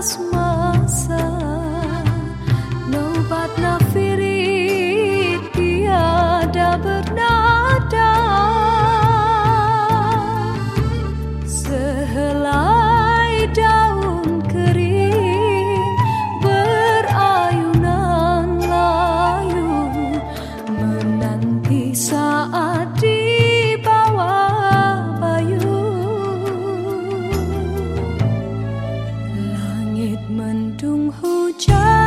las. Hujan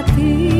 hati